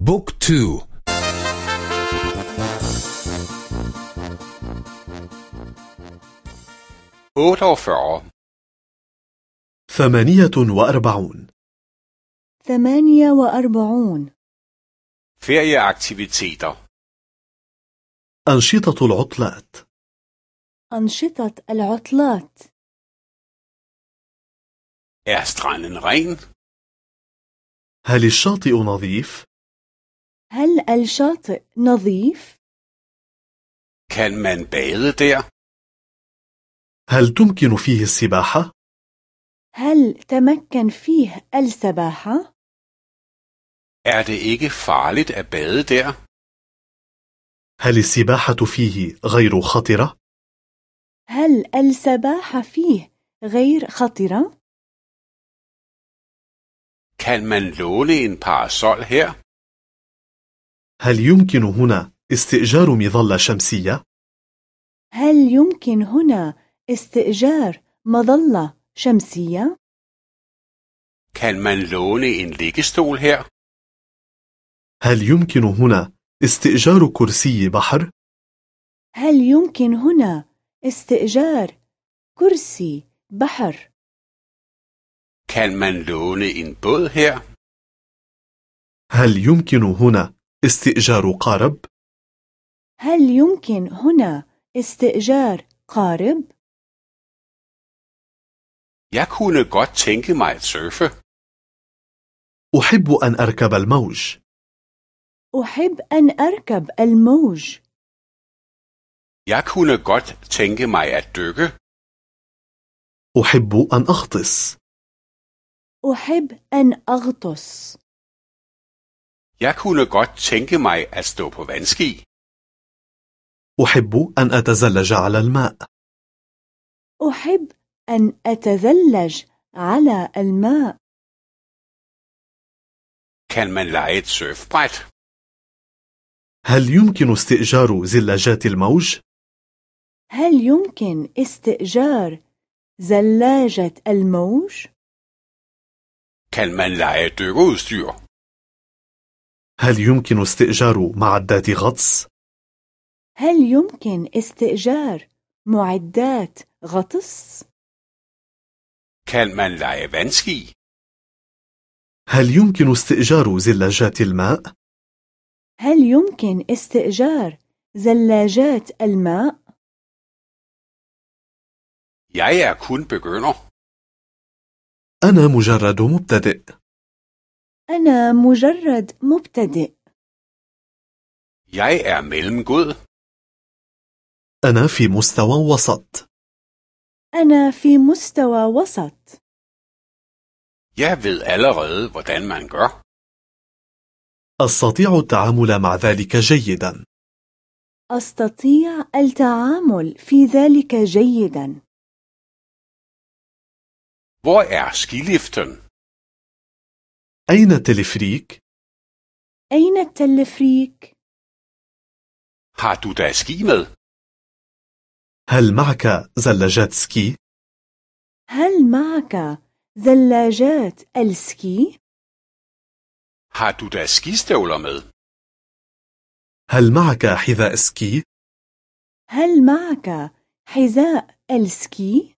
بوك تو ثمانية وأربعون ثمانية وأربعون Ferieaktiviteter. أنشطة العطلات أنشطة العطلات Er stranden ren? هل الشاطئ نظيف؟ هل الشاطئ نظيف؟ Kan man bade der? هل تمكن فيه السباحة؟ هل تمكن فيه السباحة؟ Er det ikke farligt at bade der? هل السباحة فيه غير خطرة؟ هل السباحة فيه غير خطرة؟ Kan man låne en parasol her? هل يمكن هنا استئجار مظلة شمسية؟ هل يمكن هنا استئجار مظلة شمسية؟ Kan man låne en liggestol her? هل يمكن هنا استئجار كرسي بحر؟ هل يمكن هنا استئجار كرسي بحر؟ Kan man låne en båd her? هل يمكن هنا استئجار قارب؟ هل يمكن هنا استئجار قارب؟ Jeg kunne godt tænke mig at surfe. أحب أن أركب الموج. أحب أن أركب الموج. Jeg kunne godt tænke mig at dykke. أحب أن أغطس. أحب أن أغطس. Jeg kunne godt tænke mig at stå på vandski. أحب أن أتزلج على الماء. أحب أن أتزلج على الماء. Kan man lege et surfbræt? هل يمكن استئجار زلاجات الموج؟ هل يمكن استئجار زلاجة الموج؟ Kan man lege dykkerudstyr? هل يمكن استئجار معدات غطس؟ هل يمكن استئجار معدات غطس؟ Kan man lege vandski? هل يمكن استئجار زلاجات الماء؟ هل يمكن استئجار زلاجات الماء؟ Jeg er kun begynder. أنا مجرد مبتدئ. أنا مجرد مبتدئ. Jeg er mellemgod. أنا في مستوى وسط. أنا في مستوى وسط. Jeg ved allerede, hvordan man gør. أستطيع التعامل مع ذلك جيدا. أستطيع التعامل في ذلك جيدا. Hvor er skiliften? أين التلفريك؟ أين التلفريك؟ Har du da ski med? هل معك زلاجات سكي؟ هل معك زلاجات السكي؟ Har du da skistøvler med? هل معك حذاء سكي؟ هل معك حذاء السكي؟